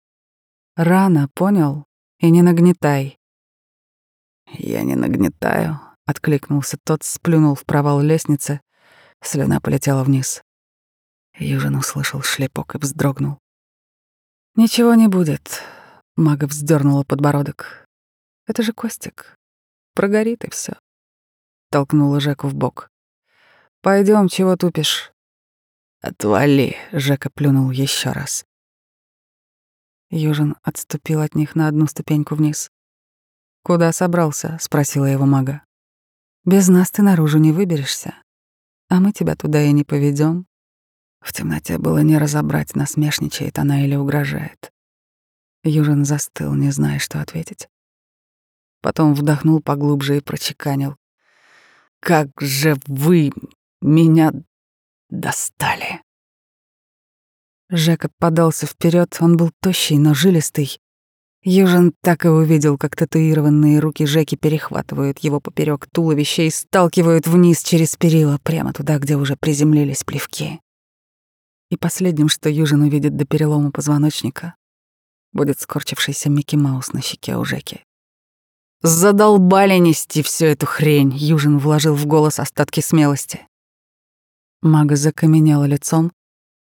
«Рано, понял? И не нагнетай». «Я не нагнетаю», — откликнулся тот, сплюнул в провал лестницы. Слюна полетела вниз. Южин услышал шлепок и вздрогнул. «Ничего не будет», — мага вздернула подбородок. «Это же Костик. Прогорит и все. Толкнула Жеку в бок. Пойдем, чего тупишь?» «Отвали!» — Жека плюнул еще раз. Южин отступил от них на одну ступеньку вниз. «Куда собрался?» — спросила его мага. «Без нас ты наружу не выберешься, а мы тебя туда и не поведем. В темноте было не разобрать, насмешничает она или угрожает. Южин застыл, не зная, что ответить. Потом вдохнул поглубже и прочеканил. «Как же вы меня достали. Жека подался вперед, он был тощий, но жилистый. Южин так и увидел, как татуированные руки Жеки перехватывают его поперек туловища и сталкивают вниз через перила, прямо туда, где уже приземлились плевки. И последним, что Южин увидит до перелома позвоночника, будет скорчившийся Микки Маус на щеке у Жеки. «Задолбали нести всю эту хрень!» — Южин вложил в голос остатки смелости. Мага закаменела лицом,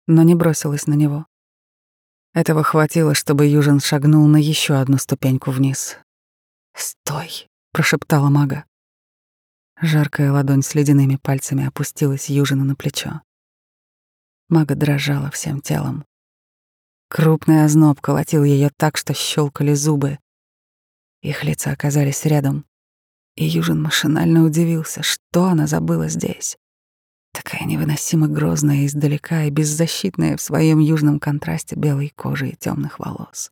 но не бросилась на него. Этого хватило, чтобы Южин шагнул на еще одну ступеньку вниз. «Стой!» — прошептала мага. Жаркая ладонь с ледяными пальцами опустилась Южину на плечо. Мага дрожала всем телом. Крупный озноб колотил ее так, что щелкали зубы. Их лица оказались рядом, и Южин машинально удивился, что она забыла здесь. Такая невыносимо грозная издалека и беззащитная в своем южном контрасте белой кожи и темных волос.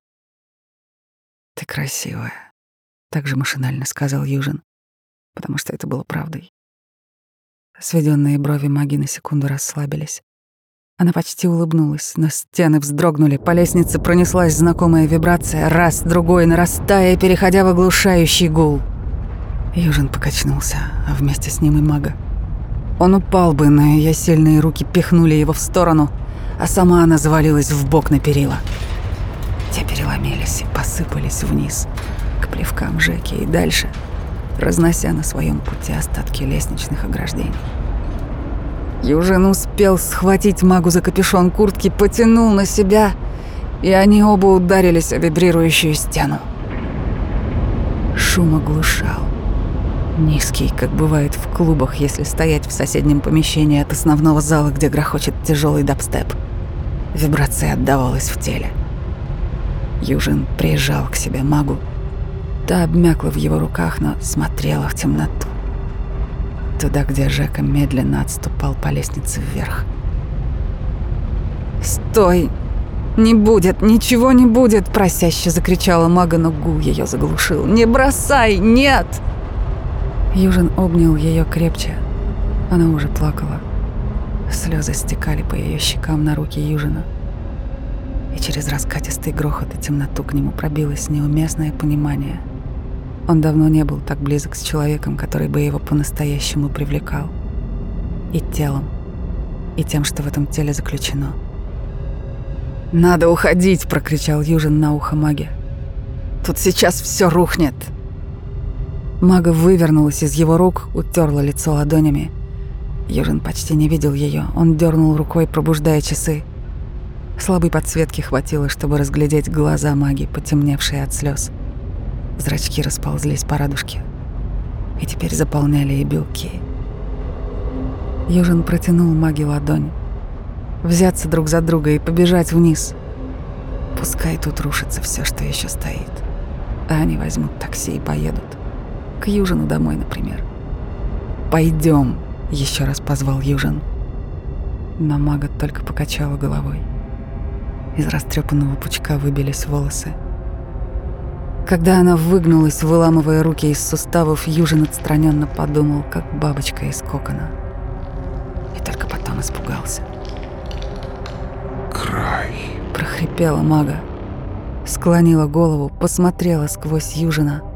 «Ты красивая», — также машинально сказал Южин, потому что это было правдой. Сведенные брови маги на секунду расслабились. Она почти улыбнулась, но стены вздрогнули, по лестнице пронеслась знакомая вибрация, раз, другой, нарастая, переходя в оглушающий гул. Южин покачнулся, а вместе с ним и мага. Он упал бы, но ее сильные руки пихнули его в сторону, а сама она завалилась в бок на перила. Те переломились и посыпались вниз, к плевкам Жеки и дальше, разнося на своем пути остатки лестничных ограждений. Южин успел схватить магу за капюшон куртки, потянул на себя, и они оба ударились о вибрирующую стену. Шум оглушал. Низкий, как бывает в клубах, если стоять в соседнем помещении от основного зала, где грохочет тяжелый дабстеп. Вибрация отдавалась в теле. Южин прижал к себе магу. Та обмякла в его руках, но смотрела в темноту. Туда, где Жека медленно отступал по лестнице вверх. «Стой! Не будет! Ничего не будет!» – просяще закричала мага, но гул ее заглушил. «Не бросай! Нет!» Южин обнял ее крепче. Она уже плакала. Слезы стекали по ее щекам на руки Южина. И через раскатистый грохот и темноту к нему пробилось неуместное понимание. Он давно не был так близок с человеком, который бы его по-настоящему привлекал. И телом, и тем, что в этом теле заключено. «Надо уходить!» — прокричал Южин на ухо маге. «Тут сейчас все рухнет!» Мага вывернулась из его рук, утерла лицо ладонями. Южин почти не видел ее. Он дернул рукой, пробуждая часы. Слабой подсветки хватило, чтобы разглядеть глаза маги, потемневшие от слез. Зрачки расползлись по радужке и теперь заполняли и белки. Южин протянул маге ладонь. Взяться друг за друга и побежать вниз. Пускай тут рушится все, что еще стоит. А они возьмут такси и поедут. К Южину домой, например. Пойдем, еще раз позвал Южин. Но мага только покачала головой. Из растрепанного пучка выбились волосы. Когда она выгнулась, выламывая руки из суставов, Южин отстраненно подумал, как бабочка из кокона. И только потом испугался. «Край!» — прохрипела мага. Склонила голову, посмотрела сквозь Южина —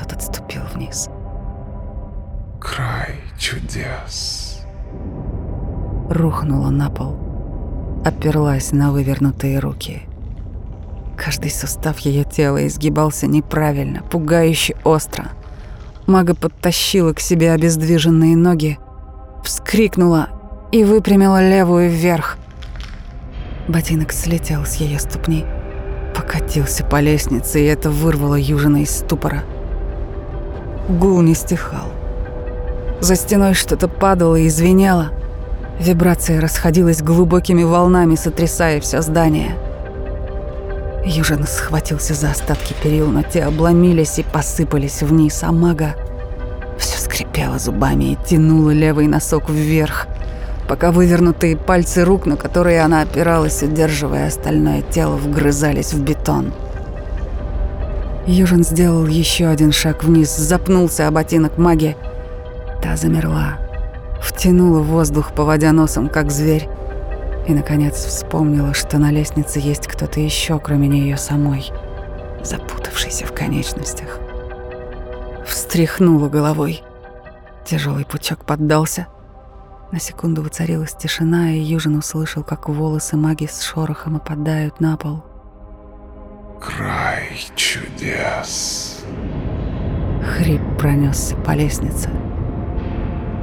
тот отступил вниз. Край чудес. Рухнула на пол, оперлась на вывернутые руки. Каждый сустав ее тела изгибался неправильно, пугающе остро. Мага подтащила к себе обездвиженные ноги, вскрикнула и выпрямила левую вверх. Ботинок слетел с ее ступни, покатился по лестнице, и это вырвало Южина из ступора. Гул не стихал. За стеной что-то падало и звенело. Вибрация расходилась глубокими волнами, сотрясая все здание. Южин схватился за остатки перил, но те обломились и посыпались вниз, а мага все скрипела зубами и тянула левый носок вверх, пока вывернутые пальцы рук, на которые она опиралась, удерживая остальное тело, вгрызались в бетон. Южин сделал еще один шаг вниз, запнулся о ботинок маги. Та замерла, втянула воздух, поводя носом, как зверь, и, наконец, вспомнила, что на лестнице есть кто-то еще, кроме нее самой. запутавшийся в конечностях. Встряхнула головой. Тяжелый пучок поддался. На секунду воцарилась тишина, и Южин услышал, как волосы маги с шорохом опадают на пол. Край чудес. Хрип пронесся по лестнице.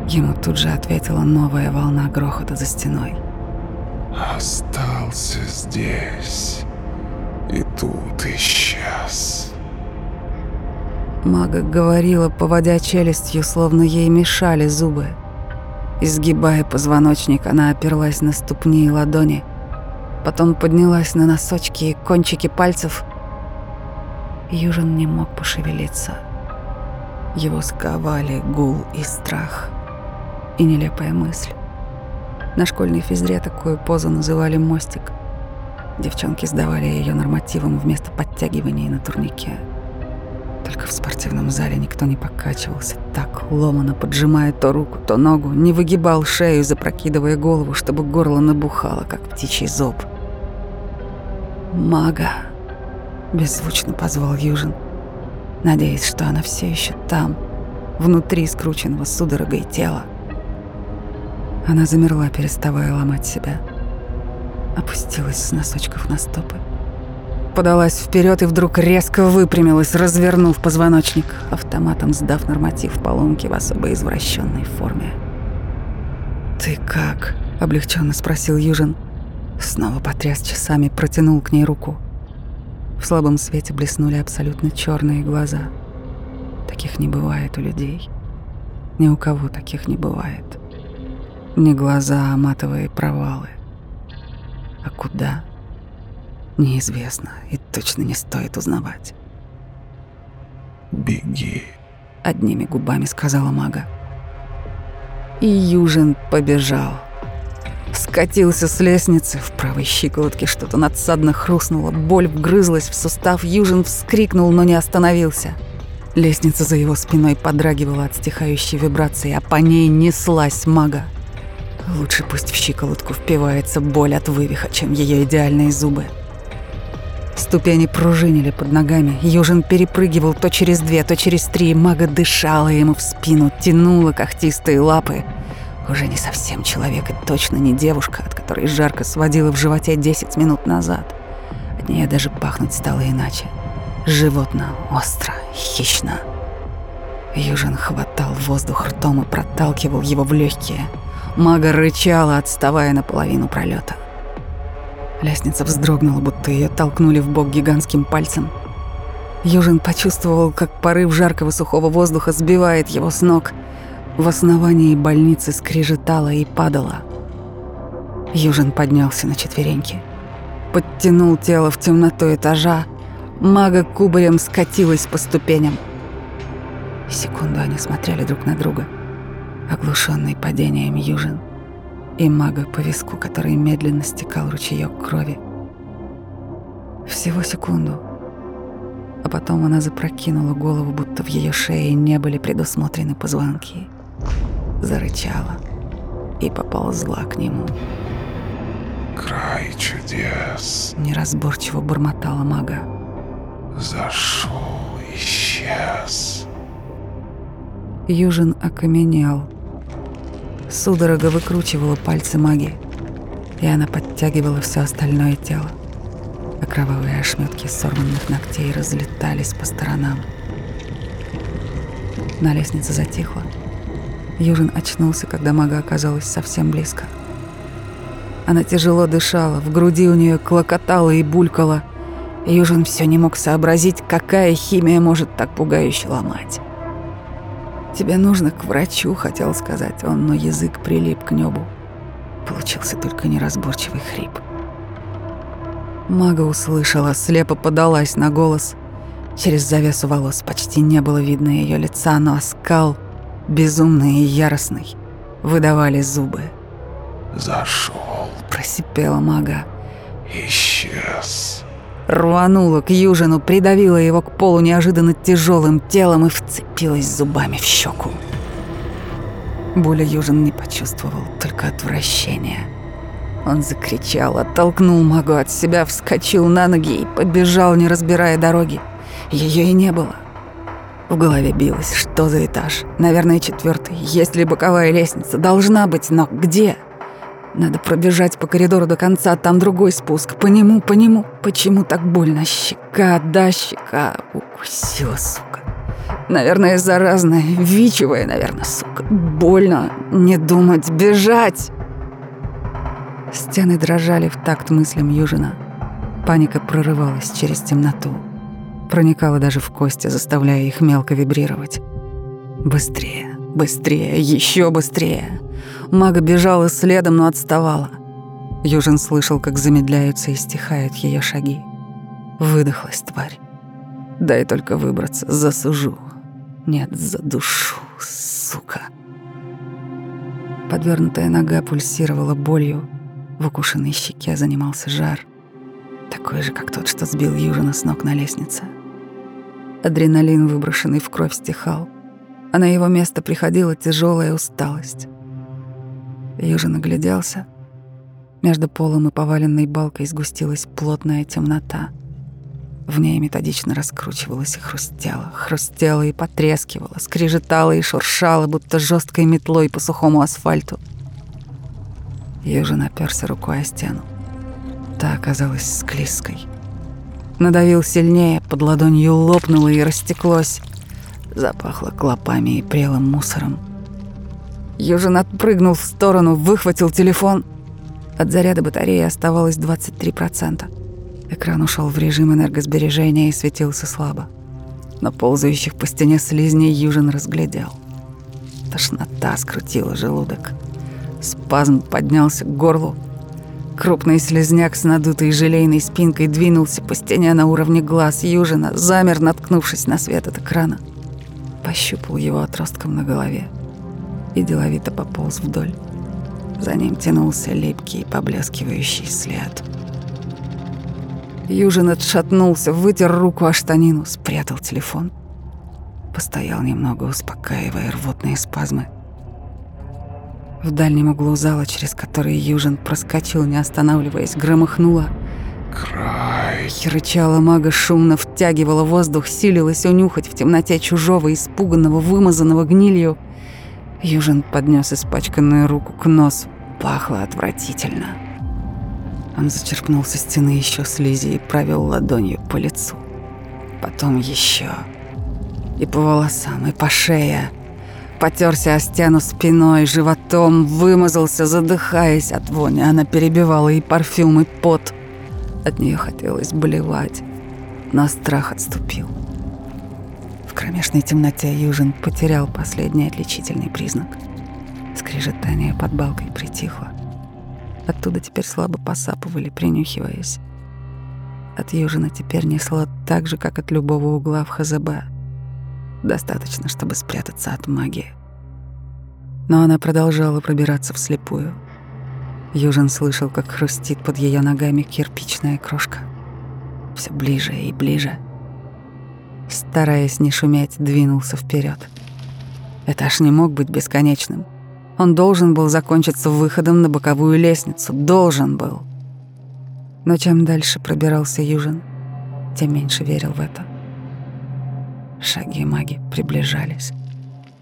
Ему тут же ответила новая волна грохота за стеной. Остался здесь. И тут исчез. Мага говорила, поводя челюстью, словно ей мешали зубы. Изгибая позвоночник, она оперлась на ступни и ладони, потом поднялась на носочки и кончики пальцев. Южин не мог пошевелиться. Его сковали гул и страх. И нелепая мысль. На школьной физре такую позу называли «мостик». Девчонки сдавали ее нормативом вместо подтягиваний на турнике. Только в спортивном зале никто не покачивался так, ломано поджимая то руку, то ногу, не выгибал шею, запрокидывая голову, чтобы горло набухало, как птичий зоб. «Мага!» — беззвучно позвал Южин, надеясь, что она все еще там, внутри скрученного судорогой тела. Она замерла, переставая ломать себя. Опустилась с носочков на стопы. Подалась вперед и вдруг резко выпрямилась, развернув позвоночник, автоматом сдав норматив поломки в особо извращенной форме. «Ты как?» — облегченно спросил Южин. Снова потряс часами, протянул к ней руку. В слабом свете блеснули абсолютно черные глаза. Таких не бывает у людей. Ни у кого таких не бывает. Не глаза, а матовые провалы. А куда? Неизвестно и точно не стоит узнавать. Беги. Одними губами сказала мага. И Южин побежал. Скатился с лестницы, в правой щиколотке что-то надсадно хрустнуло, боль вгрызлась в сустав, Южин вскрикнул, но не остановился. Лестница за его спиной подрагивала от стихающей вибрации, а по ней неслась мага. Лучше пусть в щиколотку впивается боль от вывиха, чем ее идеальные зубы. Ступени пружинили под ногами. Южин перепрыгивал то через две, то через три. Мага дышала ему в спину, тянула когтистые лапы. Уже не совсем человек и точно не девушка, от которой жарко сводила в животе 10 минут назад. От нее даже пахнуть стало иначе. Животно, остро, хищно. Южин хватал воздух ртом и проталкивал его в легкие – Мага рычала, отставая наполовину пролета. Лестница вздрогнула, будто ее толкнули в бок гигантским пальцем. Южин почувствовал, как порыв жаркого сухого воздуха сбивает его с ног. В основании больницы скрежетало и падало. Южин поднялся на четвереньки. Подтянул тело в темноту этажа. Мага кубарем скатилась по ступеням. Секунду они смотрели друг на друга — оглушенный падением Южин, и мага по виску, который медленно стекал ручеек крови. Всего секунду. А потом она запрокинула голову, будто в ее шее не были предусмотрены позвонки. Зарычала и поползла к нему. Край чудес. Неразборчиво бормотала мага. Зашел, исчез. Южин окаменел. Судорога выкручивала пальцы маги, и она подтягивала все остальное тело. А кровавые ошметки сорванных ногтей разлетались по сторонам. На лестнице затихло. Южин очнулся, когда мага оказалась совсем близко. Она тяжело дышала, в груди у нее клокотало и булькало. Южин все не мог сообразить, какая химия может так пугающе ломать. «Тебе нужно к врачу», — хотел сказать он, но язык прилип к небу. Получился только неразборчивый хрип. Мага услышала, слепо подалась на голос. Через завесу волос почти не было видно ее лица, но оскал, безумный и яростный, выдавали зубы. Зашел, просипела мага. Исчез рванула к Южину, придавила его к полу неожиданно тяжелым телом и вцепилась зубами в щеку. Боли Южин не почувствовал, только отвращение. Он закричал, оттолкнул магу от себя, вскочил на ноги и побежал, не разбирая дороги. Ее и не было. В голове билось, что за этаж? Наверное, четвертый. Есть ли боковая лестница? Должна быть, но где? Надо пробежать по коридору до конца, там другой спуск. По нему, по нему. Почему так больно? Щека, да, щека. Укусила, сука. Наверное, заразная, вичевая, наверное, сука. Больно. Не думать, бежать. Стены дрожали в такт мыслям Южина. Паника прорывалась через темноту. Проникала даже в кости, заставляя их мелко вибрировать. Быстрее, быстрее, еще быстрее. Мага бежала следом, но отставала. Южин слышал, как замедляются и стихают ее шаги. Выдохлась тварь. Дай только выбраться, засужу. Нет, за душу, сука. Подвернутая нога пульсировала болью, в укушенной щеке занимался жар, такой же, как тот, что сбил Южина с ног на лестнице. Адреналин, выброшенный в кровь, стихал, а на его место приходила тяжелая усталость. Южин огляделся. Между полом и поваленной балкой сгустилась плотная темнота. В ней методично раскручивалась и хрустела, хрустела и потрескивала, скрежетала и шуршала, будто жесткой метлой по сухому асфальту — Южин оперся рукой о стену. Та оказалась склизкой. Надавил сильнее, под ладонью лопнуло и растеклось. Запахло клопами и прелым мусором. Южин отпрыгнул в сторону, выхватил телефон. От заряда батареи оставалось 23%. Экран ушел в режим энергосбережения и светился слабо. На ползающих по стене слизней Южин разглядел. Тошнота скрутила желудок. Спазм поднялся к горлу. Крупный слезняк с надутой желейной спинкой двинулся по стене на уровне глаз Южина, замер, наткнувшись на свет от экрана. Пощупал его отростком на голове и деловито пополз вдоль. За ним тянулся липкий, поблескивающий след. Южин отшатнулся, вытер руку о штанину, спрятал телефон. Постоял немного, успокаивая рвотные спазмы. В дальнем углу зала, через который Южин проскочил, не останавливаясь, громыхнуло. Край. Рычала мага, шумно втягивала воздух, силилась унюхать в темноте чужого, испуганного, вымазанного гнилью. Южин поднес испачканную руку к носу. Пахло отвратительно. Он зачерпнул со стены еще слизи и провел ладонью по лицу. Потом еще. И по волосам, и по шее. Потерся о стену спиной, животом, вымазался, задыхаясь от вони. Она перебивала и парфюм, и пот. От нее хотелось болевать, но страх отступил. Кромешной темноте Южин потерял последний отличительный признак. Скрежетание под балкой притихло. Оттуда теперь слабо посапывали, принюхиваясь. От Южина теперь несло так же, как от любого угла в ХЗБ — Достаточно, чтобы спрятаться от магии. Но она продолжала пробираться вслепую. Южин слышал, как хрустит под ее ногами кирпичная крошка. Все ближе и ближе. Стараясь не шуметь, двинулся вперед. Этаж не мог быть бесконечным. Он должен был закончиться выходом на боковую лестницу. Должен был. Но чем дальше пробирался Южин, тем меньше верил в это. Шаги маги приближались.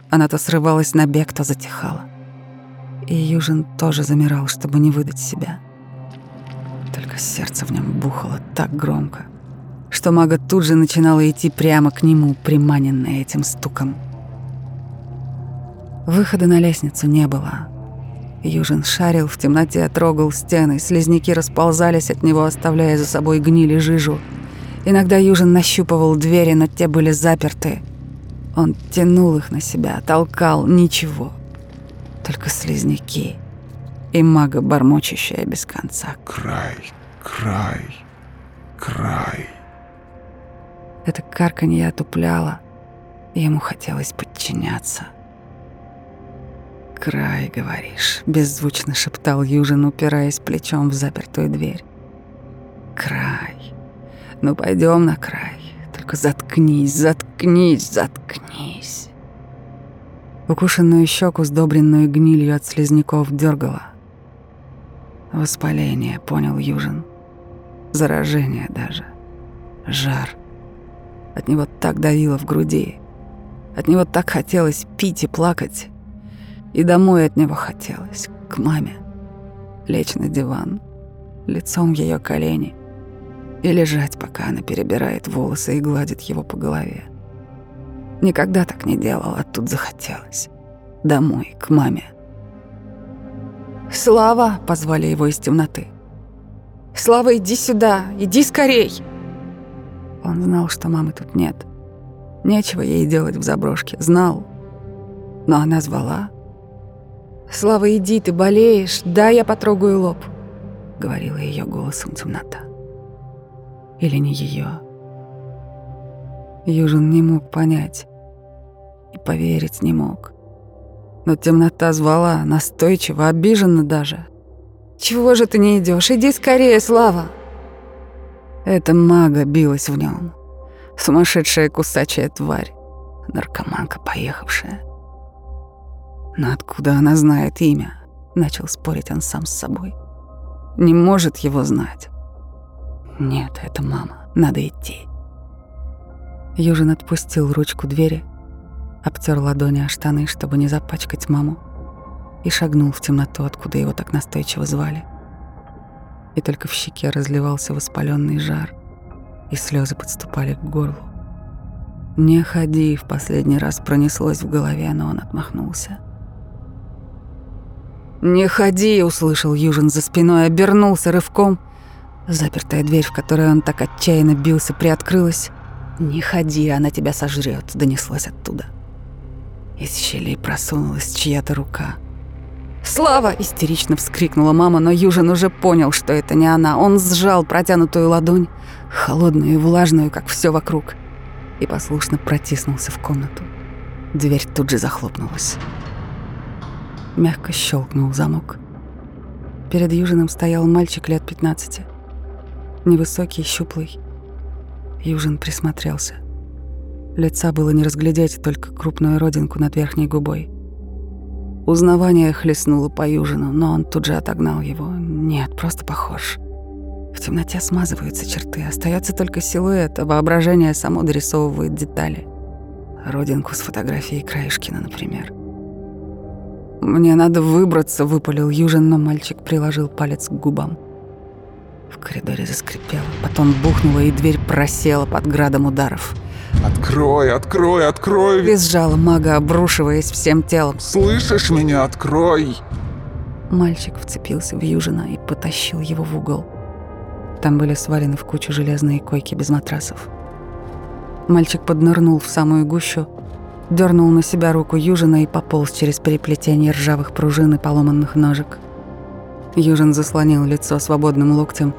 Она то срывалась на бег, то затихала. И Южин тоже замирал, чтобы не выдать себя. Только сердце в нем бухало так громко, что мага тут же начинала идти прямо к нему, приманенная этим стуком. Выхода на лестницу не было. Южин шарил в темноте, трогал стены, слизняки расползались от него, оставляя за собой гнили жижу — Иногда Южин нащупывал двери, но те были заперты. Он тянул их на себя, толкал, ничего. Только слизняки и мага, бормочущая без конца. Край, край, край. Это карканье отупляло, и ему хотелось подчиняться. «Край, говоришь», — беззвучно шептал Южин, упираясь плечом в запертую дверь. «Край». Ну, пойдем на край. Только заткнись, заткнись, заткнись. Укушенную щеку, сдобренную гнилью от слизняков, дергала. Воспаление, понял Южин. Заражение даже. Жар. От него так давило в груди. От него так хотелось пить и плакать. И домой от него хотелось, к маме. Лечь на диван, лицом в ее колени. И лежать, пока она перебирает волосы и гладит его по голове. Никогда так не делал, а тут захотелось. Домой, к маме. «Слава!» — позвали его из темноты. «Слава, иди сюда! Иди скорей!» Он знал, что мамы тут нет. Нечего ей делать в заброшке. Знал. Но она звала. «Слава, иди, ты болеешь. Да, я потрогаю лоб», — говорила ее голосом темнота. Или не ее. Южин не мог понять и поверить не мог. Но темнота звала, настойчиво, обиженно даже. «Чего же ты не идешь? Иди скорее, Слава!» Эта мага билась в нем. Сумасшедшая кусачая тварь. Наркоманка поехавшая. Но откуда она знает имя? Начал спорить он сам с собой. Не может его знать. Нет, это мама. Надо идти. Южин отпустил ручку двери, обтер ладони о штаны, чтобы не запачкать маму, и шагнул в темноту, откуда его так настойчиво звали. И только в щеке разливался воспаленный жар, и слезы подступали к горлу. «Не ходи», — в последний раз пронеслось в голове, но он отмахнулся. «Не ходи!» — услышал Южин за спиной, обернулся рывком. Запертая дверь, в которой он так отчаянно бился, приоткрылась. «Не ходи, она тебя сожрет», — донеслось оттуда. Из щелей просунулась чья-то рука. «Слава!» — истерично вскрикнула мама, но Южин уже понял, что это не она. Он сжал протянутую ладонь, холодную и влажную, как все вокруг, и послушно протиснулся в комнату. Дверь тут же захлопнулась. Мягко щелкнул замок. Перед Южином стоял мальчик лет 15. Невысокий, щуплый. Южин присмотрелся. Лица было не разглядеть, только крупную родинку над верхней губой. Узнавание хлестнуло по Южину, но он тут же отогнал его. Нет, просто похож. В темноте смазываются черты, остается только силуэт, а воображение само дорисовывает детали. Родинку с фотографией Краешкина, например. «Мне надо выбраться», — выпалил Южин, но мальчик приложил палец к губам. В коридоре заскрипело, потом бухнуло, и дверь просела под градом ударов. «Открой, открой, открой!» Визжала мага, обрушиваясь всем телом. «Слышишь меня? Открой!» Мальчик вцепился в Южина и потащил его в угол. Там были свалены в кучу железные койки без матрасов. Мальчик поднырнул в самую гущу, дернул на себя руку Южина и пополз через переплетение ржавых пружин и поломанных ножек. Южин заслонил лицо свободным локтем,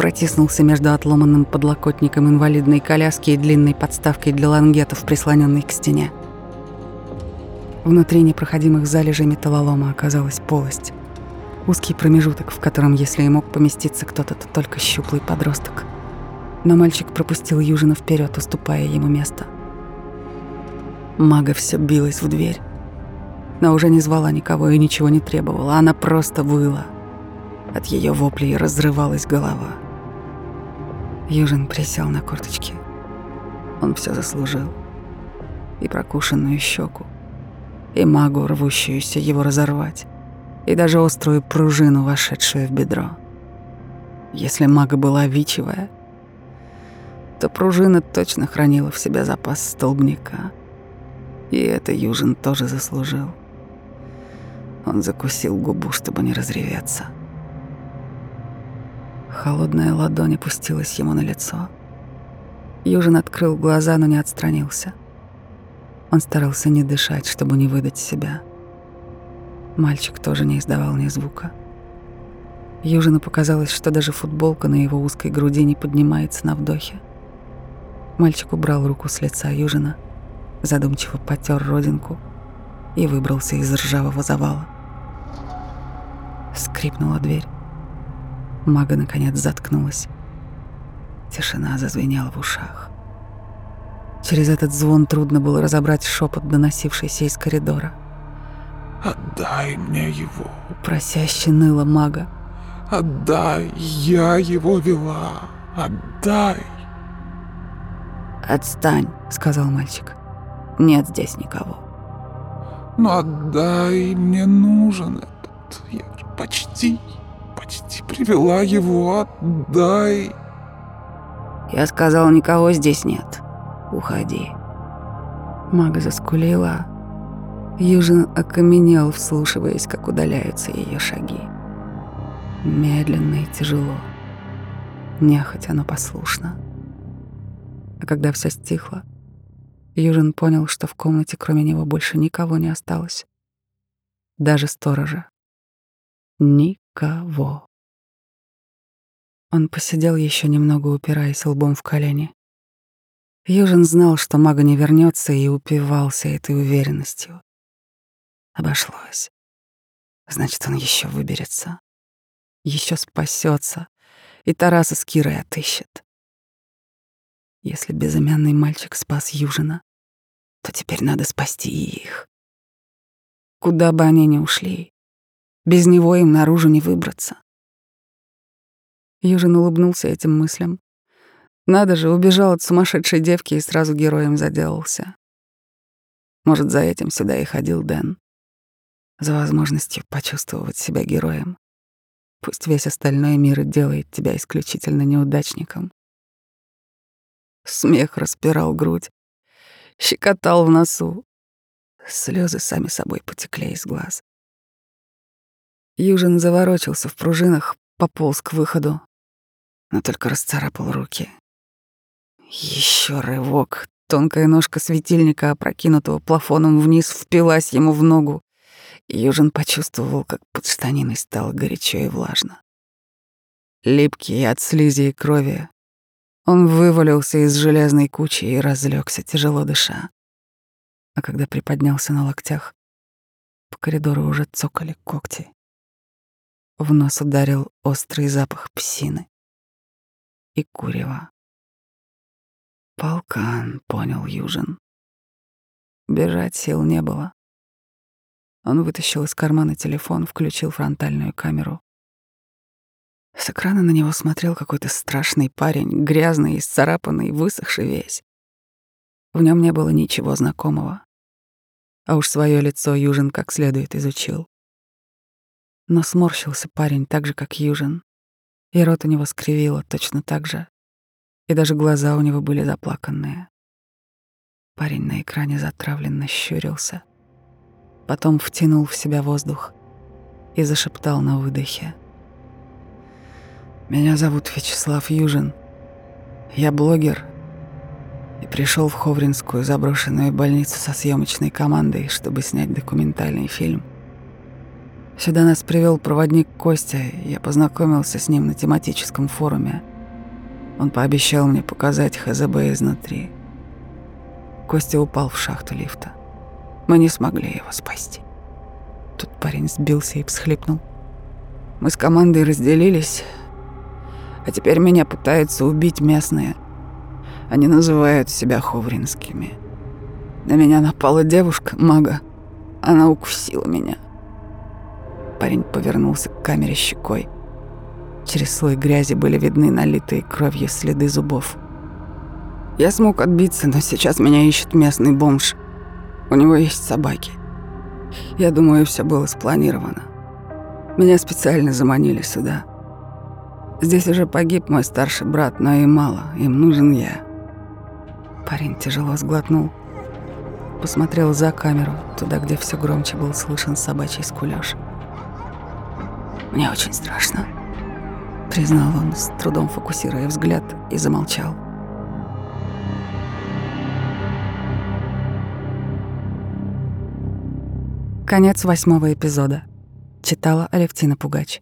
протиснулся между отломанным подлокотником инвалидной коляски и длинной подставкой для лангетов, прислоненной к стене. Внутри непроходимых залежей металлолома оказалась полость. Узкий промежуток, в котором, если и мог поместиться кто-то, то только щуплый подросток. Но мальчик пропустил Южина вперед, уступая ему место. Мага все билась в дверь. Но уже не звала никого и ничего не требовала, она просто выла. От ее воплей разрывалась голова. Южин присел на корточки. Он все заслужил. И прокушенную щеку, и магу, рвущуюся его разорвать, и даже острую пружину, вошедшую в бедро. Если мага была вичевая, то пружина точно хранила в себе запас столбняка — и это Южин тоже заслужил. Он закусил губу, чтобы не разреветься. Холодная ладонь опустилась ему на лицо. Южин открыл глаза, но не отстранился. Он старался не дышать, чтобы не выдать себя. Мальчик тоже не издавал ни звука. Южину показалось, что даже футболка на его узкой груди не поднимается на вдохе. Мальчик убрал руку с лица Южина — задумчиво потер родинку и выбрался из ржавого завала. Скрипнула дверь. Мага наконец заткнулась. Тишина зазвенела в ушах. Через этот звон трудно было разобрать шепот, доносившийся из коридора. «Отдай мне его!» Просяще ныла мага. Отдай, я его вела. Отдай. «Отстань», — сказал мальчик. «Нет здесь никого». Но отдай, мне нужен этот. Я почти, почти привела его. Отдай. Я сказал, никого здесь нет. Уходи. Мага заскулила. Южин окаменел, вслушиваясь, как удаляются ее шаги. Медленно и тяжело. Нехотя, но послушно. А когда все стихло, Южин понял, что в комнате кроме него больше никого не осталось. Даже сторожа. Никого. Он посидел еще немного, упираясь лбом в колени. Южин знал, что мага не вернется, и упивался этой уверенностью. Обошлось. Значит, он еще выберется, еще спасется, и Тараса с Кирой отыщет. Если безымянный мальчик спас Южина, то теперь надо спасти и их. Куда бы они ни ушли, без него им наружу не выбраться. Южин улыбнулся этим мыслям. Надо же, убежал от сумасшедшей девки и сразу героем заделался. Может, за этим сюда и ходил Дэн. За возможностью почувствовать себя героем. Пусть весь остальной мир делает тебя исключительно неудачником. Смех распирал грудь, щекотал в носу. Слезы сами собой потекли из глаз. Южин заворочился в пружинах, пополз к выходу, но только расцарапал руки. Еще рывок. Тонкая ножка светильника, опрокинутого плафоном вниз, впилась ему в ногу. Южин почувствовал, как под штаниной стало горячо и влажно. Липкий от слизи и крови, он вывалился из железной кучи и разлегся, тяжело дыша. А когда приподнялся на локтях, по коридору уже цокали когти. В нос ударил острый запах псины и курева. «Полкан», — понял Южин. Бежать сил не было. Он вытащил из кармана телефон, включил фронтальную камеру. С экрана на него смотрел какой-то страшный парень, грязный, исцарапанный, высохший весь. В нем не было ничего знакомого. А уж свое лицо Южин как следует изучил. Но сморщился парень так же, как Южин, и рот у него скривило точно так же, и даже глаза у него были заплаканные. Парень на экране затравленно щурился, потом втянул в себя воздух и зашептал на выдохе. Меня зовут Вячеслав Южин. Я блогер и пришел в Ховринскую заброшенную больницу со съемочной командой, чтобы снять документальный фильм. Сюда нас привел проводник Костя, я познакомился с ним на тематическом форуме. Он пообещал мне показать ХЗБ изнутри. Костя упал в шахту лифта. Мы не смогли его спасти. Тут парень сбился и всхлипнул. Мы с командой разделились, а теперь меня пытаются убить местные. Они называют себя ховринскими. На меня напала девушка, мага. Она укусила меня. Парень повернулся к камере щекой. Через слой грязи были видны налитые кровью следы зубов. Я смог отбиться, но сейчас меня ищет местный бомж. У него есть собаки. Я думаю, все было спланировано. Меня специально заманили сюда. Здесь уже погиб мой старший брат, но и мало, им нужен я. Парень тяжело сглотнул. Посмотрел за камеру, туда, где все громче был слышен собачий скулёж. «Мне очень страшно», — признал он, с трудом фокусируя взгляд, и замолчал. Конец восьмого эпизода. Читала Алевтина Пугач.